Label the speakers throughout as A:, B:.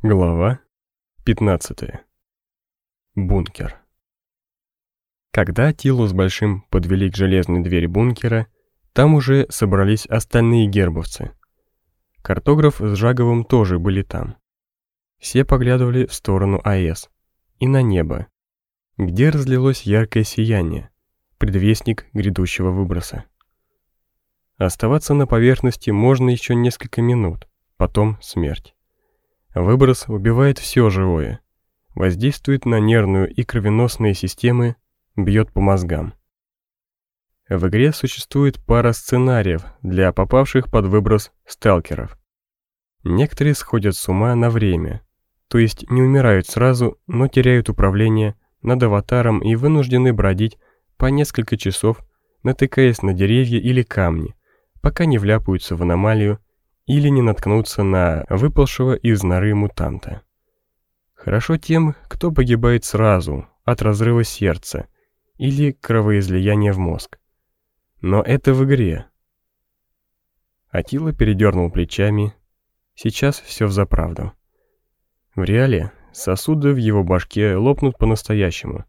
A: Глава 15. Бункер. Когда Тилу с Большим подвели к железной двери бункера, там уже собрались остальные гербовцы. Картограф с Жаговым тоже были там. Все поглядывали в сторону АЭС и на небо, где разлилось яркое сияние, предвестник грядущего выброса. Оставаться на поверхности можно еще несколько минут, потом смерть. Выброс убивает все живое, воздействует на нервную и кровеносные системы, бьет по мозгам. В игре существует пара сценариев для попавших под выброс сталкеров. Некоторые сходят с ума на время, то есть не умирают сразу, но теряют управление над аватаром и вынуждены бродить по несколько часов, натыкаясь на деревья или камни, пока не вляпаются в аномалию или не наткнуться на выпалшего из норы мутанта. Хорошо тем, кто погибает сразу от разрыва сердца или кровоизлияния в мозг. Но это в игре. Атила передернул плечами. Сейчас все взаправду. В реале сосуды в его башке лопнут по-настоящему.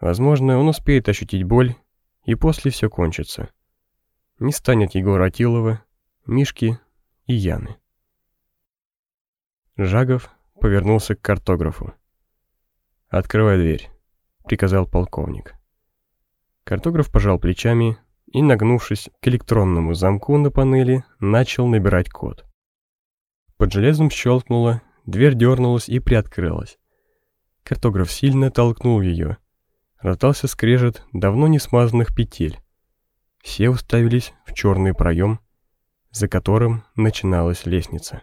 A: Возможно, он успеет ощутить боль, и после все кончится. Не станет Егора Атилова, Мишки и Яны. Жагов повернулся к картографу. «Открывай дверь», — приказал полковник. Картограф пожал плечами и, нагнувшись к электронному замку на панели, начал набирать код. Под железом щелкнуло, дверь дернулась и приоткрылась. Картограф сильно толкнул ее. Раздался скрежет давно не смазанных петель. Все уставились в черный проем, за которым начиналась лестница.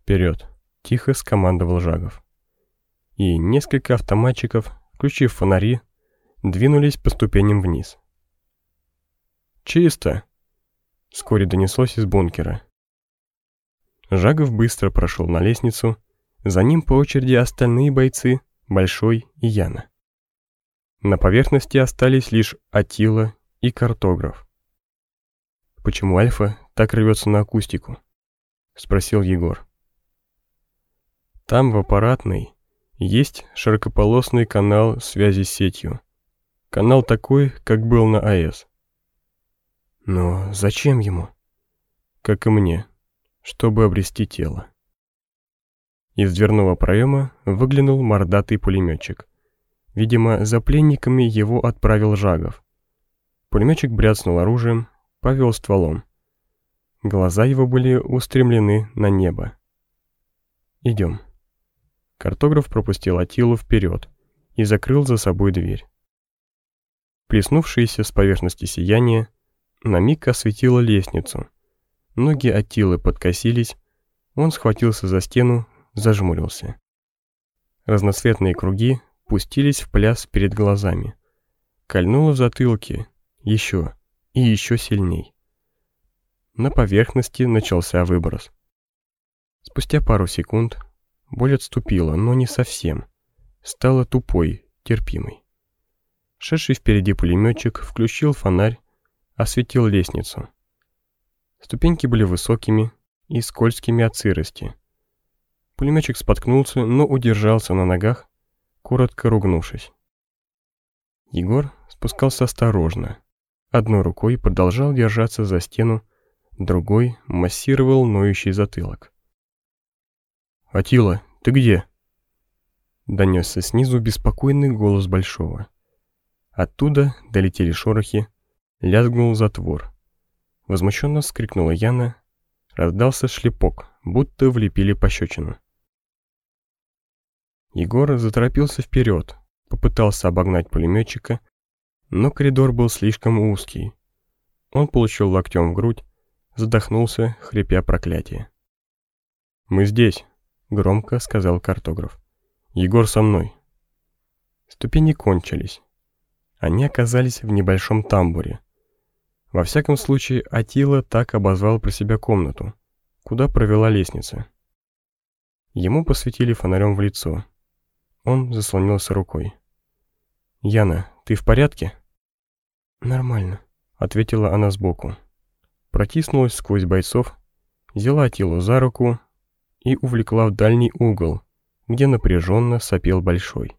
A: «Вперед!» — тихо скомандовал Жагов. И несколько автоматчиков, включив фонари, двинулись по ступеням вниз. «Чисто!» — вскоре донеслось из бункера. Жагов быстро прошел на лестницу, за ним по очереди остальные бойцы, Большой и Яна. На поверхности остались лишь Атила и картограф. Почему Альфа так рвется на акустику?» — спросил Егор. «Там, в аппаратной, есть широкополосный канал связи с сетью. Канал такой, как был на АЭС. Но зачем ему? Как и мне, чтобы обрести тело. Из дверного проема выглянул мордатый пулеметчик. Видимо, за пленниками его отправил Жагов. Пулеметчик бряцнул оружием, повел стволом. Глаза его были устремлены на небо. «Идем». Картограф пропустил Атилу вперед и закрыл за собой дверь. Плеснувшееся с поверхности сияние на миг осветило лестницу. Ноги Атилы подкосились, он схватился за стену, зажмурился. Разноцветные круги пустились в пляс перед глазами. Кольнуло в затылке, еще и еще сильней на поверхности начался выброс. Спустя пару секунд боль отступила, но не совсем. Стала тупой, терпимой. Шедший впереди пулеметчик включил фонарь, осветил лестницу. Ступеньки были высокими и скользкими от сырости. Пулеметчик споткнулся, но удержался на ногах, коротко ругнувшись. Егор спускался осторожно. Одной рукой продолжал держаться за стену, другой массировал ноющий затылок. «Атила, ты где?» Донесся снизу беспокойный голос Большого. Оттуда долетели шорохи, лязгнул затвор. Возмущенно вскрикнула Яна, раздался шлепок, будто влепили пощечину. Егор заторопился вперед, попытался обогнать пулеметчика, но коридор был слишком узкий. Он получил локтем в грудь, задохнулся, хрипя проклятие. «Мы здесь», — громко сказал картограф. «Егор со мной». Ступени кончились. Они оказались в небольшом тамбуре. Во всяком случае, Атила так обозвал про себя комнату, куда провела лестница. Ему посветили фонарем в лицо. Он заслонился рукой. «Яна, ты в порядке?» «Нормально», — ответила она сбоку протиснулась сквозь бойцов, взяла Атилу за руку и увлекла в дальний угол, где напряженно сопел Большой.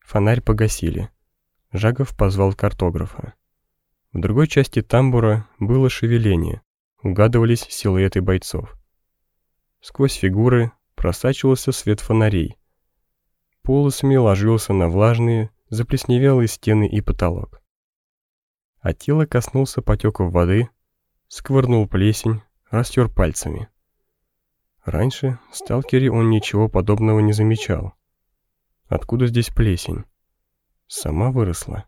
A: Фонарь погасили. Жагов позвал картографа. В другой части тамбура было шевеление, угадывались силуэты бойцов. Сквозь фигуры просачивался свет фонарей. Полосами ложился на влажные, заплесневелые стены и потолок. А тело коснулся потеков воды, сквырнул плесень, растер пальцами. Раньше в сталкере он ничего подобного не замечал. Откуда здесь плесень? Сама выросла.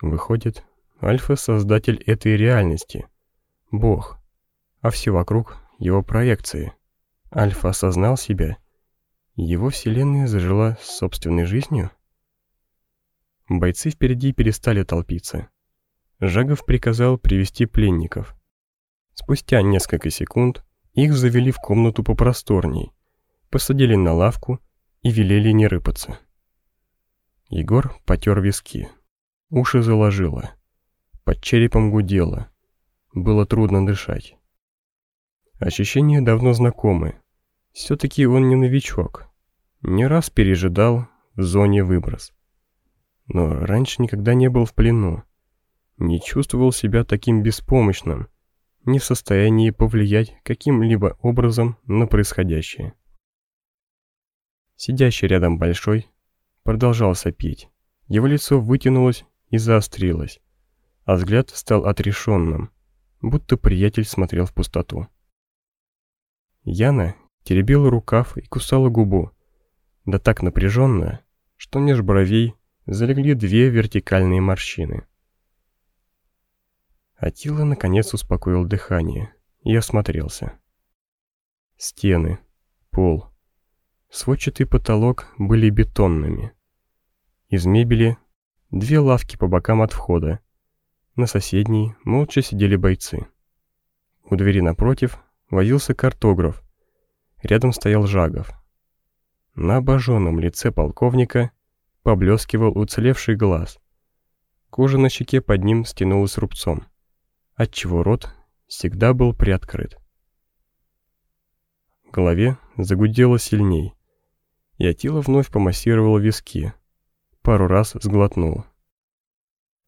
A: Выходит, Альфа — создатель этой реальности. Бог. А все вокруг — его проекции. Альфа осознал себя. Его вселенная зажила собственной жизнью? Бойцы впереди перестали толпиться. Жагов приказал привести пленников. Спустя несколько секунд их завели в комнату попросторней, посадили на лавку и велели не рыпаться. Егор потер виски. Уши заложило. Под черепом гудело. Было трудно дышать. Ощущения давно знакомы. Все-таки он не новичок. Не раз пережидал в зоне выброс. Но раньше никогда не был в плену. Не чувствовал себя таким беспомощным, не в состоянии повлиять каким-либо образом на происходящее. Сидящий рядом Большой продолжал сопеть. Его лицо вытянулось и заострилось, а взгляд стал отрешенным, будто приятель смотрел в пустоту. Яна теребила рукав и кусала губу, да так напряженно, что меж бровей залегли две вертикальные морщины. Атила наконец успокоил дыхание и осмотрелся. Стены, пол, сводчатый потолок были бетонными. Из мебели две лавки по бокам от входа. На соседней молча сидели бойцы. У двери напротив возился картограф. Рядом стоял Жагов. На обожженном лице полковника поблескивал уцелевший глаз. Кожа на щеке под ним стянулась рубцом отчего рот всегда был приоткрыт. В голове загудело сильней, и Атила вновь помассировала виски, пару раз сглотнул.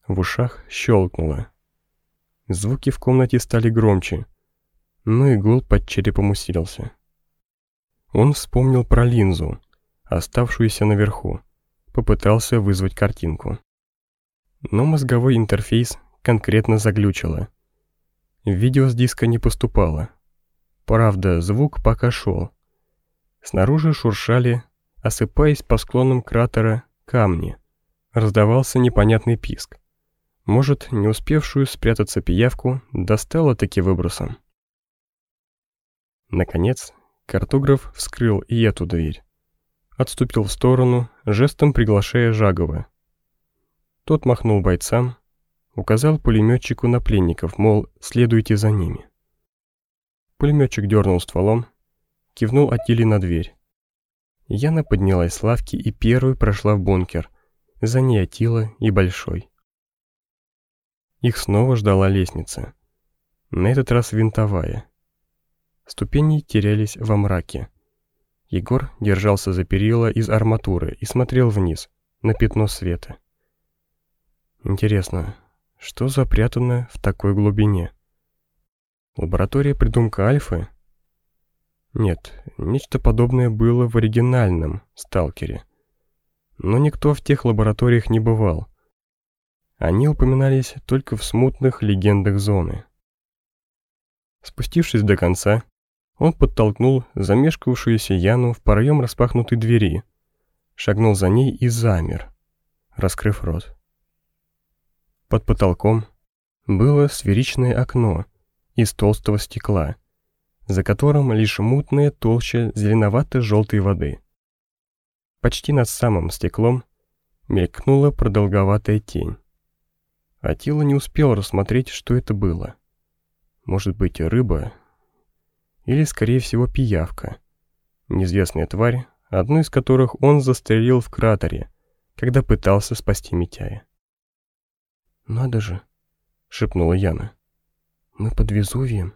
A: В ушах щелкнуло. Звуки в комнате стали громче, но и гул под черепом усилился. Он вспомнил про линзу, оставшуюся наверху, попытался вызвать картинку. Но мозговой интерфейс конкретно заглючило — Видео с диска не поступало. Правда, звук пока шел. Снаружи шуршали, осыпаясь по склонам кратера, камни. Раздавался непонятный писк. Может, не успевшую спрятаться пиявку достала таки выбросом. Наконец, картограф вскрыл и эту дверь. Отступил в сторону, жестом приглашая Жагова. Тот махнул бойцам, Указал пулеметчику на пленников, мол, следуйте за ними. Пулеметчик дернул стволом, кивнул Атиле на дверь. Яна поднялась с лавки и первой прошла в бункер, за ней Атила и Большой. Их снова ждала лестница, на этот раз винтовая. Ступени терялись во мраке. Егор держался за перила из арматуры и смотрел вниз, на пятно света. Интересно, что запрятано в такой глубине? Лаборатория придумка Альфы? Нет, нечто подобное было в оригинальном «Сталкере». Но никто в тех лабораториях не бывал. Они упоминались только в смутных легендах зоны. Спустившись до конца, он подтолкнул замешкавшуюся Яну в проем распахнутой двери, шагнул за ней и замер, раскрыв рот. Под потолком было сферичное окно из толстого стекла, за которым лишь мутная толща зеленовато-желтой воды. Почти над самым стеклом мелькнула продолговатая тень. Атила не успел рассмотреть, что это было. Может быть, рыба или, скорее всего, пиявка. Неизвестная тварь, одну из которых он застрелил в кратере, когда пытался спасти Митяя. «Надо же!» — шепнула Яна. «Мы под Везувием?»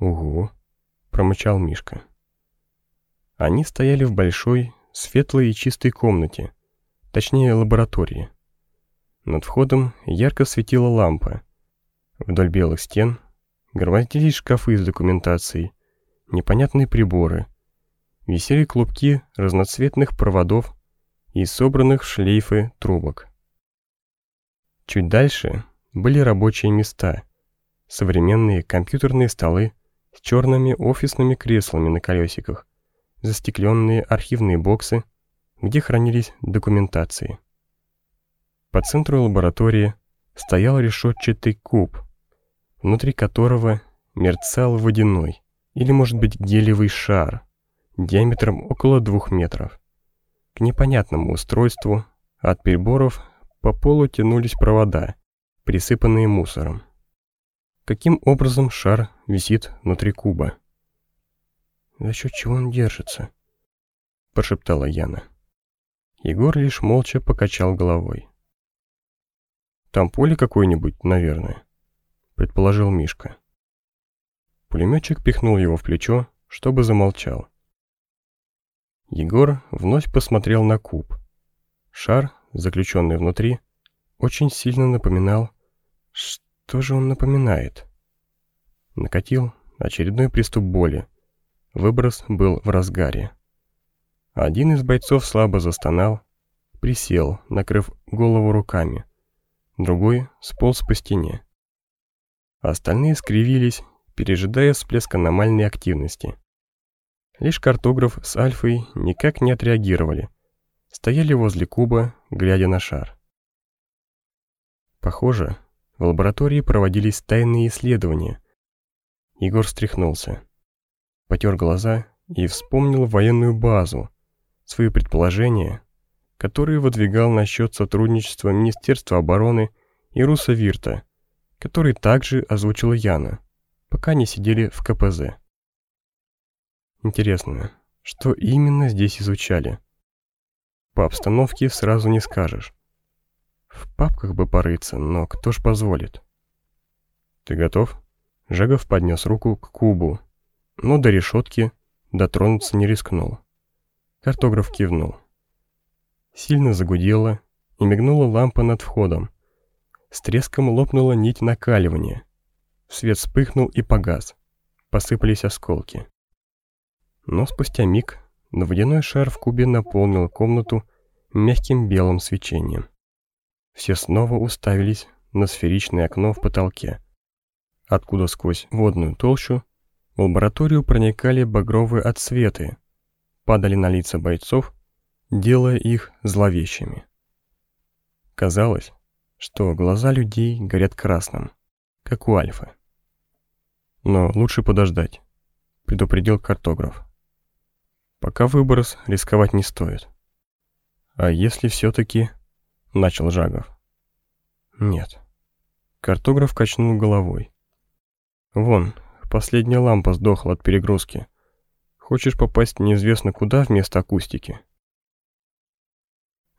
A: «Угу!» — промычал Мишка. Они стояли в большой, светлой и чистой комнате, точнее лаборатории. Над входом ярко светила лампа. Вдоль белых стен громоздились шкафы с документацией, непонятные приборы, висели клубки разноцветных проводов и собранных в шлейфы трубок. Чуть дальше были рабочие места, современные компьютерные столы с черными офисными креслами на колесиках, застекленные архивные боксы, где хранились документации. По центру лаборатории стоял решетчатый куб, внутри которого мерцал водяной или, может быть, гелевый шар диаметром около двух метров. К непонятному устройству от приборов по полу тянулись провода, присыпанные мусором. Каким образом шар висит внутри куба? «За счет чего он держится?» – прошептала Яна. Егор лишь молча покачал головой. «Там поле какое-нибудь, наверное», – предположил Мишка. Пулеметчик пихнул его в плечо, чтобы замолчал. Егор вновь посмотрел на куб. Шар, заключенный внутри, очень сильно напоминал... Что же он напоминает? Накатил очередной приступ боли. Выброс был в разгаре. Один из бойцов слабо застонал, присел, накрыв голову руками. Другой сполз по стене. Остальные скривились, пережидая всплеск аномальной активности. Лишь картограф с Альфой никак не отреагировали. Стояли возле куба, глядя на шар. Похоже, в лаборатории проводились тайные исследования. Егор встряхнулся. Потер глаза и вспомнил военную базу, свои предположения, которые выдвигал насчет сотрудничества Министерства обороны и Русовирта, который также озвучила Яна, пока не сидели в КПЗ. Интересно, что именно здесь изучали? По обстановке сразу не скажешь. В папках бы порыться, но кто ж позволит? Ты готов? Жегов поднес руку к кубу, но до решетки дотронуться не рискнул. Картограф кивнул. Сильно загудело и мигнула лампа над входом. С треском лопнула нить накаливания. Свет вспыхнул и погас. Посыпались осколки. Но спустя миг на водяной шар в кубе наполнил комнату мягким белым свечением. Все снова уставились на сферичное окно в потолке, откуда сквозь водную толщу в лабораторию проникали багровые отсветы, падали на лица бойцов, делая их зловещими. Казалось, что глаза людей горят красным, как у Альфа. Но лучше подождать, предупредил картограф. Пока выброс, рисковать не стоит. А если все-таки... Начал Жагов. Нет. Картограф качнул головой. Вон, последняя лампа сдохла от перегрузки. Хочешь попасть неизвестно куда вместо акустики?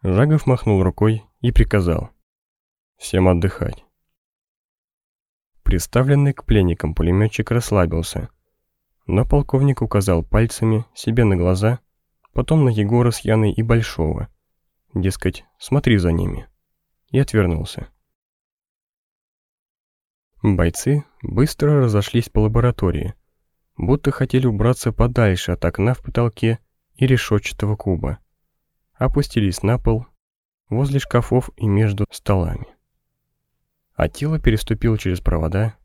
A: Жагов махнул рукой и приказал. Всем отдыхать. Приставленный к пленникам пулеметчик расслабился но полковник указал пальцами себе на глаза, потом на Егора с Яной и Большого. Дескать, смотри за ними. И отвернулся. Бойцы быстро разошлись по лаборатории, будто хотели убраться подальше от окна в потолке и решетчатого куба. Опустились на пол, возле шкафов и между столами. Атила переступил через провода,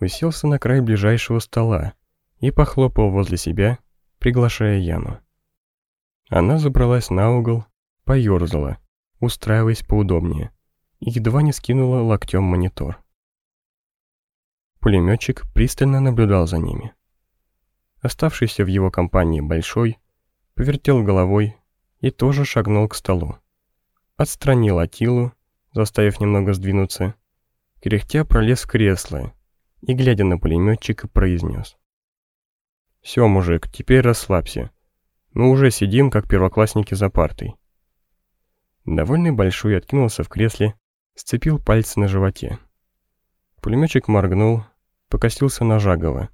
A: уселся на край ближайшего стола, и похлопал возле себя, приглашая Яну. Она забралась на угол, поерзала, устраиваясь поудобнее, и едва не скинула локтем монитор. Пулеметчик пристально наблюдал за ними. Оставшийся в его компании Большой повертел головой и тоже шагнул к столу. Отстранил Атилу, заставив немного сдвинуться, кряхтя пролез в кресло и, глядя на пулеметчика, произнес. «Все, мужик, теперь расслабься. Мы уже сидим, как первоклассники за партой». Довольный Большой откинулся в кресле, сцепил пальцы на животе. Пулеметчик моргнул, покосился на Жагова.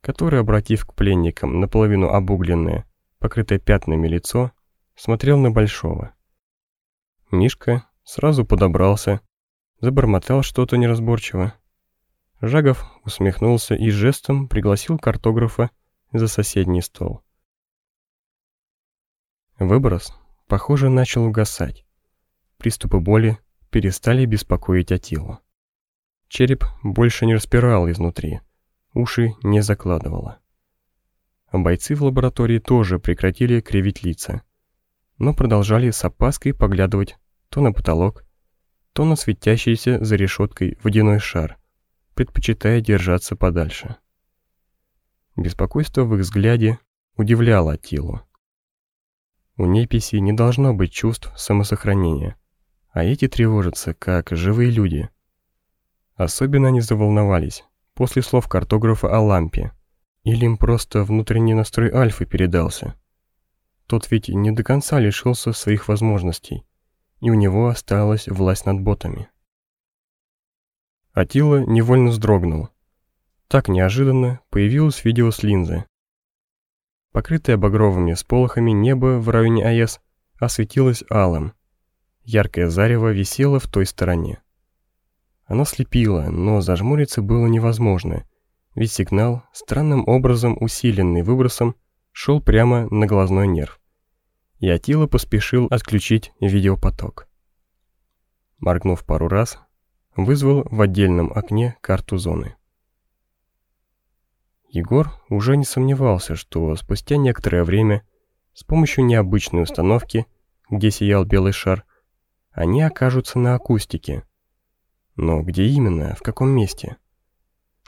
A: который, обратив к пленникам наполовину обугленное, покрытое пятнами лицо, смотрел на Большого. Мишка сразу подобрался, забормотал что-то неразборчиво. Жагов усмехнулся и жестом пригласил картографа за соседний стол. Выброс, похоже, начал угасать. Приступы боли перестали беспокоить Атилу. Череп больше не распирал изнутри, уши не закладывало. Бойцы в лаборатории тоже прекратили кривить лица, но продолжали с опаской поглядывать то на потолок, то на светящийся за решеткой водяной шар, предпочитая держаться подальше. Беспокойство в их взгляде удивляло Атилу. У неписи не должно быть чувств самосохранения, а эти тревожатся, как живые люди. Особенно они заволновались после слов картографа о лампе, или им просто внутренний настрой Альфы передался. Тот ведь не до конца лишился своих возможностей, и у него осталась власть над ботами. Атила невольно вздрогнул. Так неожиданно появилось видео с линзы. Покрытое багровыми сполохами небо в районе АЭС осветилось алым. Яркое зарево висело в той стороне. Оно слепило, но зажмуриться было невозможно, ведь сигнал, странным образом усиленный выбросом, шел прямо на глазной нерв. И Атила поспешил отключить видеопоток. Моргнув пару раз, вызвал в отдельном окне карту зоны. Егор уже не сомневался, что спустя некоторое время с помощью необычной установки, где сиял белый шар, они окажутся на акустике. Но где именно, в каком месте?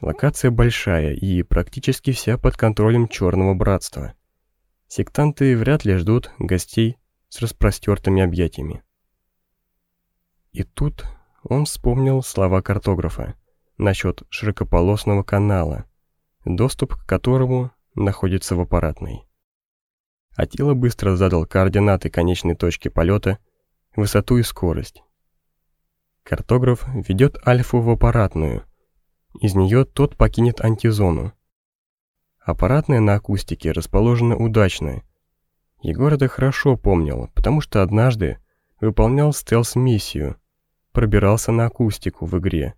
A: Локация большая и практически вся под контролем Черного Братства. Сектанты вряд ли ждут гостей с распростертыми объятиями. И тут он вспомнил слова картографа насчет широкополосного канала – доступ к которому находится в аппаратной. Атила быстро задал координаты конечной точки полета, высоту и скорость. Картограф ведет Альфу в аппаратную. Из нее тот покинет антизону. Аппаратная на акустике расположена удачно. Егор это хорошо помнил, потому что однажды выполнял стелс-миссию, пробирался на акустику в игре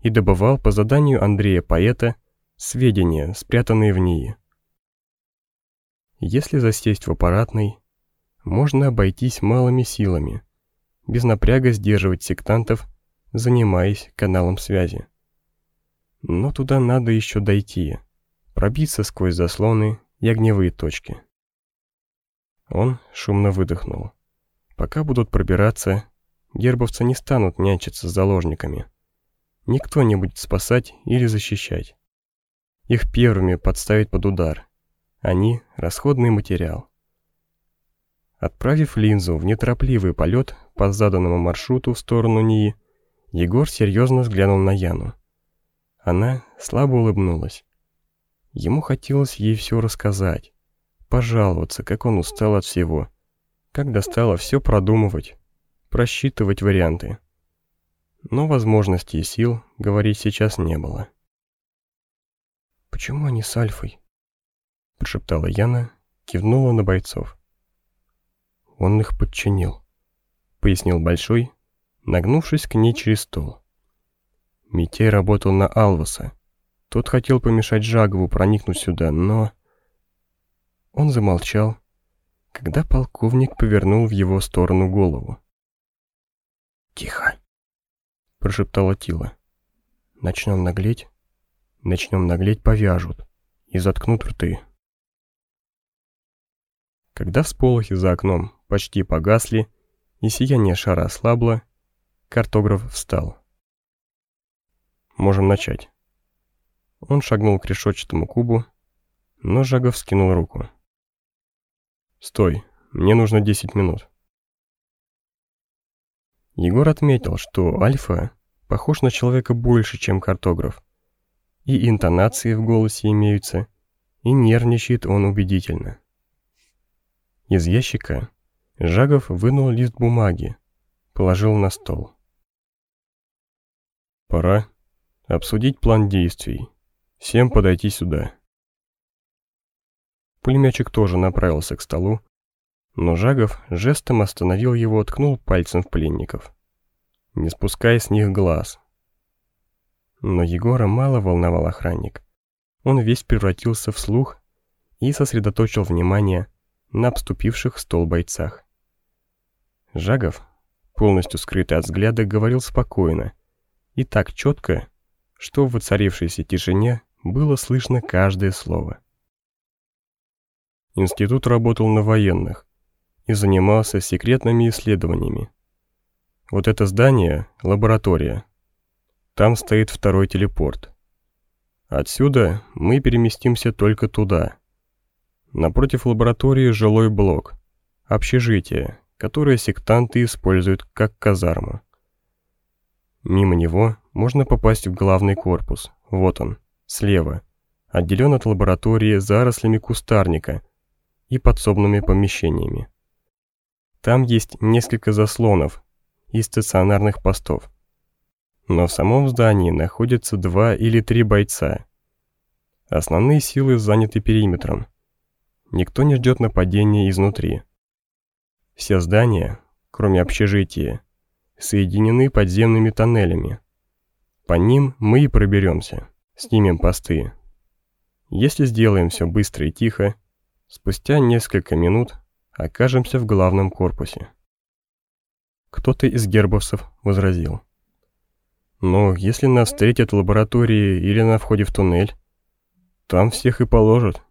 A: и добывал по заданию Андрея Поэта сведения, спрятанные в ней. Если засесть в аппаратной, можно обойтись малыми силами, без напряга сдерживать сектантов, занимаясь каналом связи. Но туда надо еще дойти, пробиться сквозь заслоны и огневые точки. Он шумно выдохнул. Пока будут пробираться, гербовцы не станут нянчиться с заложниками. Никто не будет спасать или защищать. Их первыми подставить под удар. Они – расходный материал. Отправив линзу в неторопливый полет по заданному маршруту в сторону НИИ, Егор серьезно взглянул на Яну. Она слабо улыбнулась. Ему хотелось ей все рассказать, пожаловаться, как он устал от всего, как достало все продумывать, просчитывать варианты. Но возможностей и сил говорить сейчас не было. «Почему они с Альфой?» Прошептала Яна, кивнула на бойцов. «Он их подчинил», — пояснил Большой, нагнувшись к ней через стол. Митей работал на Алваса. Тот хотел помешать Жагову проникнуть сюда, но... Он замолчал, когда полковник повернул в его сторону голову. «Тихо!» — прошептала Тила. «Начнем наглеть, Начнем наглеть, повяжут и заткнут рты. Когда всполохи за окном почти погасли и сияние шара ослабло, картограф встал. «Можем начать». Он шагнул к решетчатому кубу, но Жагов скинул руку. «Стой, мне нужно 10 минут». Егор отметил, что Альфа похож на человека больше, чем картограф и интонации в голосе имеются, и нервничает он убедительно. Из ящика Жагов вынул лист бумаги, положил на стол. «Пора обсудить план действий. Всем подойти сюда». Пулеметчик тоже направился к столу, но Жагов жестом остановил его, ткнул пальцем в пленников. Не спуская с них глаз. Но Егора мало волновал охранник. Он весь превратился в слух и сосредоточил внимание на обступивших стол бойцах. Жагов, полностью скрытый от взгляда, говорил спокойно и так четко, что в воцарившейся тишине было слышно каждое слово. Институт работал на военных и занимался секретными исследованиями. Вот это здание — лаборатория. Там стоит второй телепорт. Отсюда мы переместимся только туда. Напротив лаборатории жилой блок, общежитие, которое сектанты используют как казарму. Мимо него можно попасть в главный корпус, вот он, слева, отделен от лаборатории зарослями кустарника и подсобными помещениями. Там есть несколько заслонов и стационарных постов. Но в самом здании находятся два или три бойца. Основные силы заняты периметром. Никто не ждет нападения изнутри. Все здания, кроме общежития, соединены подземными тоннелями. По ним мы и проберемся, снимем посты. Если сделаем все быстро и тихо, спустя несколько минут окажемся в главном корпусе. Кто-то из гербовцев возразил. Но если нас встретят в лаборатории или на входе в туннель, там всех и положат.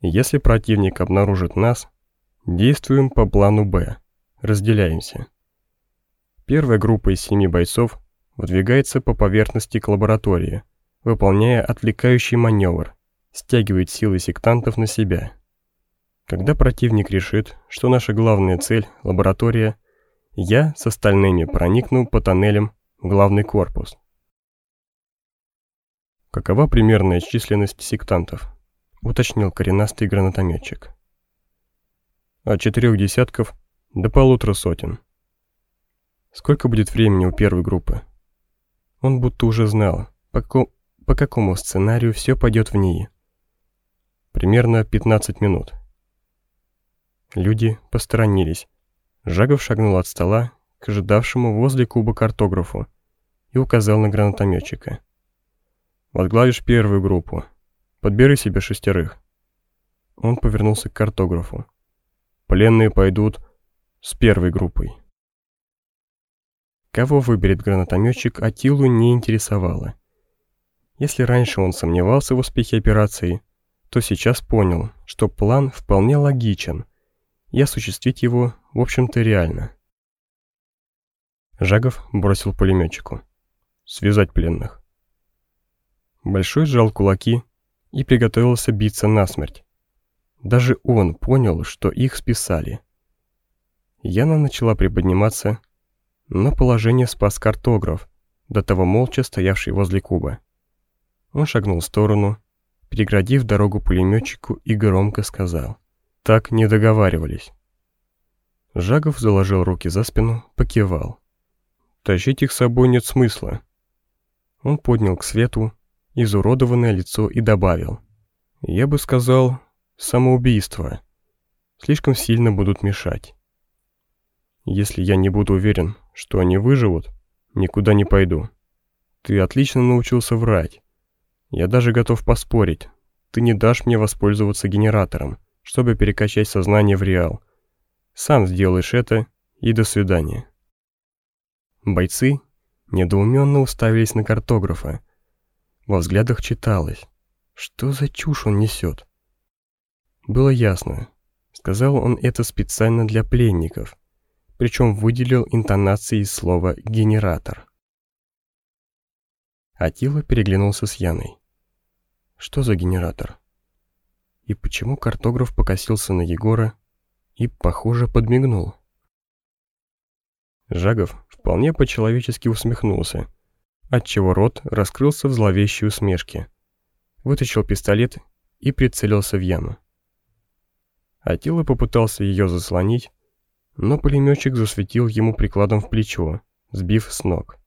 A: Если противник обнаружит нас, действуем по плану «Б», разделяемся. Первая группа из семи бойцов выдвигается по поверхности к лаборатории, выполняя отвлекающий маневр, стягивает силы сектантов на себя. Когда противник решит, что наша главная цель – лаборатория, я с остальными проникну по тоннелям главный корпус. Какова примерная численность сектантов? Уточнил коренастый гранатометчик. От четырех десятков до полутора сотен. Сколько будет времени у первой группы? Он будто уже знал, по, ко по какому сценарию все пойдет в ней. Примерно 15 минут. Люди посторонились. Жагов шагнул от стола к ожидавшему возле куба картографу и указал на гранатометчика. «Возглавишь первую группу. Подбери себе шестерых». Он повернулся к картографу. «Пленные пойдут с первой группой». Кого выберет гранатометчик, Атилу не интересовало. Если раньше он сомневался в успехе операции, то сейчас понял, что план вполне логичен, и осуществить его, в общем-то, реально. Жагов бросил пулеметчику. «Связать пленных». Большой сжал кулаки и приготовился биться насмерть. Даже он понял, что их списали. Яна начала приподниматься, но положение спас картограф, до того молча стоявший возле куба. Он шагнул в сторону, переградив дорогу пулеметчику и громко сказал. Так не договаривались. Жагов заложил руки за спину, покивал. Тащить их с собой нет смысла. Он поднял к свету изуродованное лицо и добавил. Я бы сказал, самоубийство. Слишком сильно будут мешать. Если я не буду уверен, что они выживут, никуда не пойду. Ты отлично научился врать. Я даже готов поспорить. Ты не дашь мне воспользоваться генератором, чтобы перекачать сознание в реал. Сам сделаешь это, и до свидания. Бойцы недоуменно уставились на картографа. Во взглядах читалось. Что за чушь он несет? Было ясно. Сказал он это специально для пленников причем выделил интонации из слова «генератор». Атила переглянулся с Яной. Что за генератор? И почему картограф покосился на Егора и, похоже, подмигнул? Жагов вполне по-человечески усмехнулся, отчего рот раскрылся в зловещей усмешке. Вытащил пистолет и прицелился в Яну. Атила попытался ее заслонить, но пулеметчик засветил ему прикладом в плечо, сбив с ног.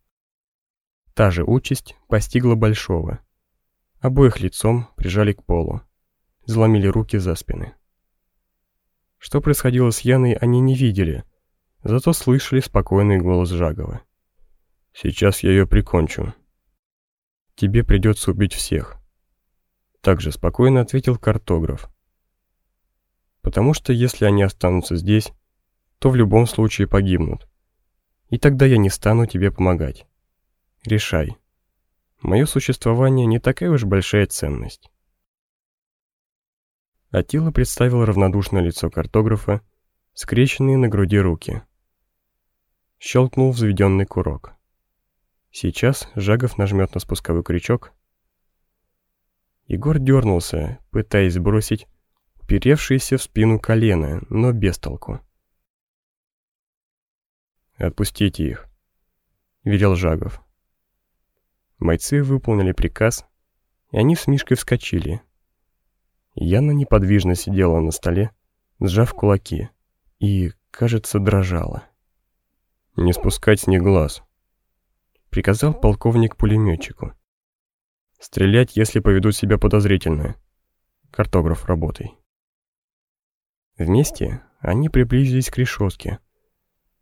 A: Та же участь постигла Большого. Обоих лицом прижали к полу. заломили руки за спины. Что происходило с Яной, они не видели, зато слышали спокойный голос Жагова. «Сейчас я ее прикончу. Тебе придется убить всех». Также спокойно ответил картограф. «Потому что если они останутся здесь, то в любом случае погибнут. И тогда я не стану тебе помогать. Решай. Мое существование не такая уж большая ценность». Атила представил равнодушное лицо картографа, скрещенные на груди руки. Щелкнул взведенный курок. Сейчас Жагов нажмет на спусковой крючок. Егор дернулся, пытаясь сбросить уперевшееся в спину колено, но без толку. «Отпустите их», — велел Жагов. Бойцы выполнили приказ, и они с Мишкой вскочили, Яна неподвижно сидела на столе, сжав кулаки, и, кажется, дрожала. «Не спускать с них глаз», — приказал полковник пулеметчику. «Стрелять, если поведут себя подозрительно. Картограф, работай». Вместе они приблизились к решетке.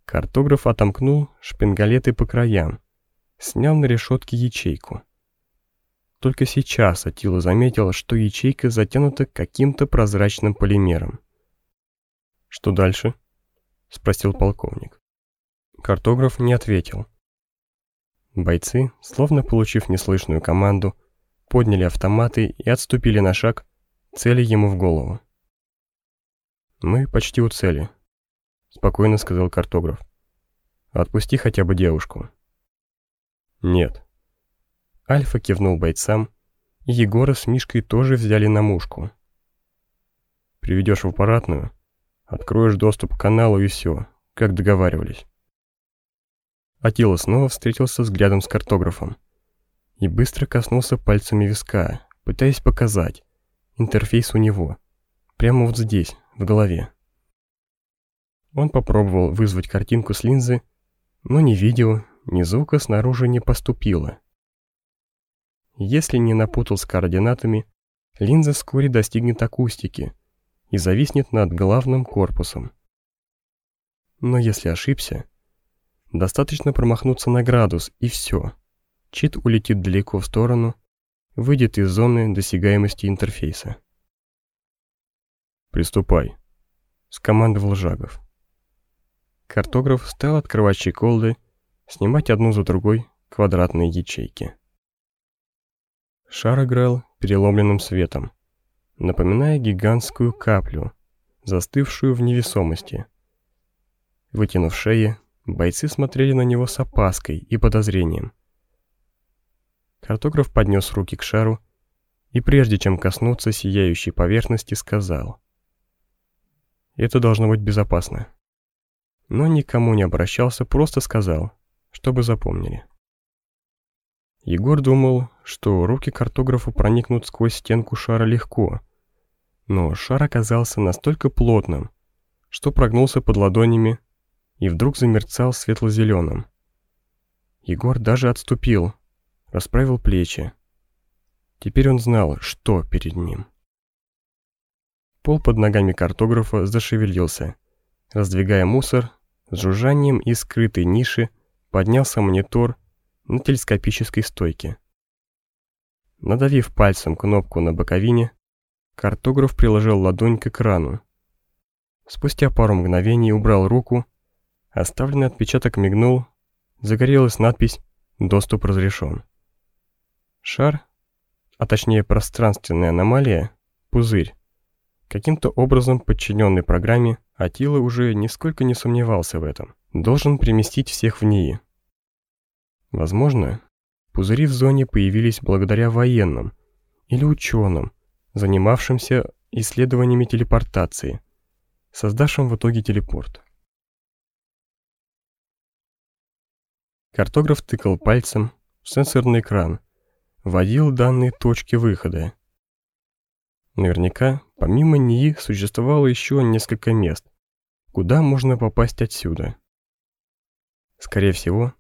A: Картограф отомкнул шпингалеты по краям, снял на решетке ячейку. Только сейчас Атила заметил, что ячейка затянута каким-то прозрачным полимером. «Что дальше?» — спросил полковник. Картограф не ответил. Бойцы, словно получив неслышную команду, подняли автоматы и отступили на шаг, цели ему в голову. «Мы почти у цели», — спокойно сказал картограф. «Отпусти хотя бы девушку». «Нет», Альфа кивнул бойцам, и Егора с Мишкой тоже взяли на мушку. «Приведешь в аппаратную, откроешь доступ к каналу и все, как договаривались». Атила снова встретился взглядом с картографом и быстро коснулся пальцами виска, пытаясь показать. Интерфейс у него. Прямо вот здесь, в голове. Он попробовал вызвать картинку с линзы, но ни видео, ни звука снаружи не поступило. Если не напутал с координатами, линза вскоре достигнет акустики и зависнет над главным корпусом. Но если ошибся, достаточно промахнуться на градус и все. Чит улетит далеко в сторону, выйдет из зоны досягаемости интерфейса. «Приступай», — скомандовал Жагов. Картограф стал открывать чеколды, снимать одну за другой квадратные ячейки. Шар играл переломленным светом, напоминая гигантскую каплю, застывшую в невесомости. Вытянув шеи, бойцы смотрели на него с опаской и подозрением. Картограф поднес руки к шару и прежде чем коснуться сияющей поверхности, сказал «Это должно быть безопасно». Но никому не обращался, просто сказал, чтобы запомнили. Егор думал, что руки картографа проникнут сквозь стенку шара легко, но шар оказался настолько плотным, что прогнулся под ладонями и вдруг замерцал светло-зеленым. Егор даже отступил, расправил плечи. Теперь он знал, что перед ним. Пол под ногами картографа зашевелился. Раздвигая мусор, с жужжанием из скрытой ниши поднялся монитор на телескопической стойке. Надавив пальцем кнопку на боковине, картограф приложил ладонь к экрану. Спустя пару мгновений убрал руку, оставленный отпечаток мигнул, загорелась надпись «Доступ разрешен». Шар, а точнее пространственная аномалия, пузырь, каким-то образом подчиненный программе, Атила уже нисколько не сомневался в этом, должен переместить всех в НИИ. Возможно, пузыри в зоне появились благодаря военным или ученым, занимавшимся исследованиями телепортации, создавшим в итоге телепорт. Картограф тыкал пальцем в сенсорный экран, вводил данные точки выхода. Наверняка, помимо НИИ, существовало еще несколько мест, куда можно попасть отсюда. Скорее всего,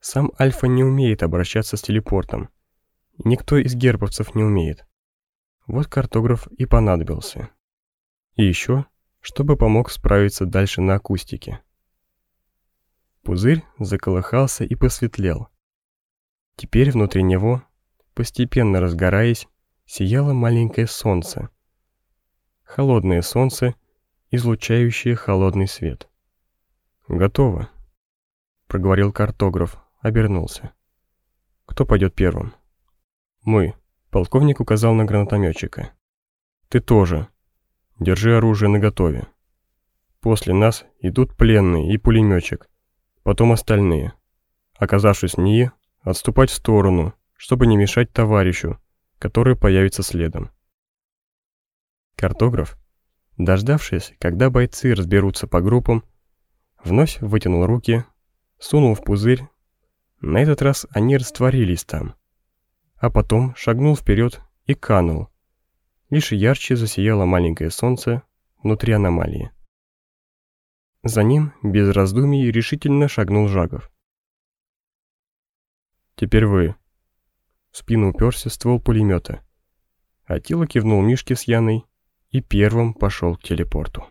A: сам Альфа не умеет обращаться с телепортом. Никто из гербовцев не умеет. Вот картограф и понадобился. И еще, чтобы помог справиться дальше на акустике. Пузырь заколыхался и посветлел. Теперь внутри него, постепенно разгораясь, сияло маленькое солнце. Холодное солнце, излучающее холодный свет. «Готово», — проговорил картограф, обернулся. «Кто пойдет первым?» «Мы», — полковник указал на гранатометчика. «Ты тоже. Держи оружие наготове. После нас идут пленные и пулеметчик, потом остальные. Оказавшись в НИИ, отступать в сторону, чтобы не мешать товарищу, который появится следом. Картограф, дождавшись, когда бойцы разберутся по группам, вновь вытянул руки, сунул в пузырь. На этот раз они растворились там, а потом шагнул вперед и канул. Лишь ярче засияло маленькое солнце внутри аномалии. За ним, без раздумий, решительно шагнул Жагов. «Теперь вы». В спину уперся ствол пулемета. Атила кивнул Мишке с Яной и первым пошел к телепорту.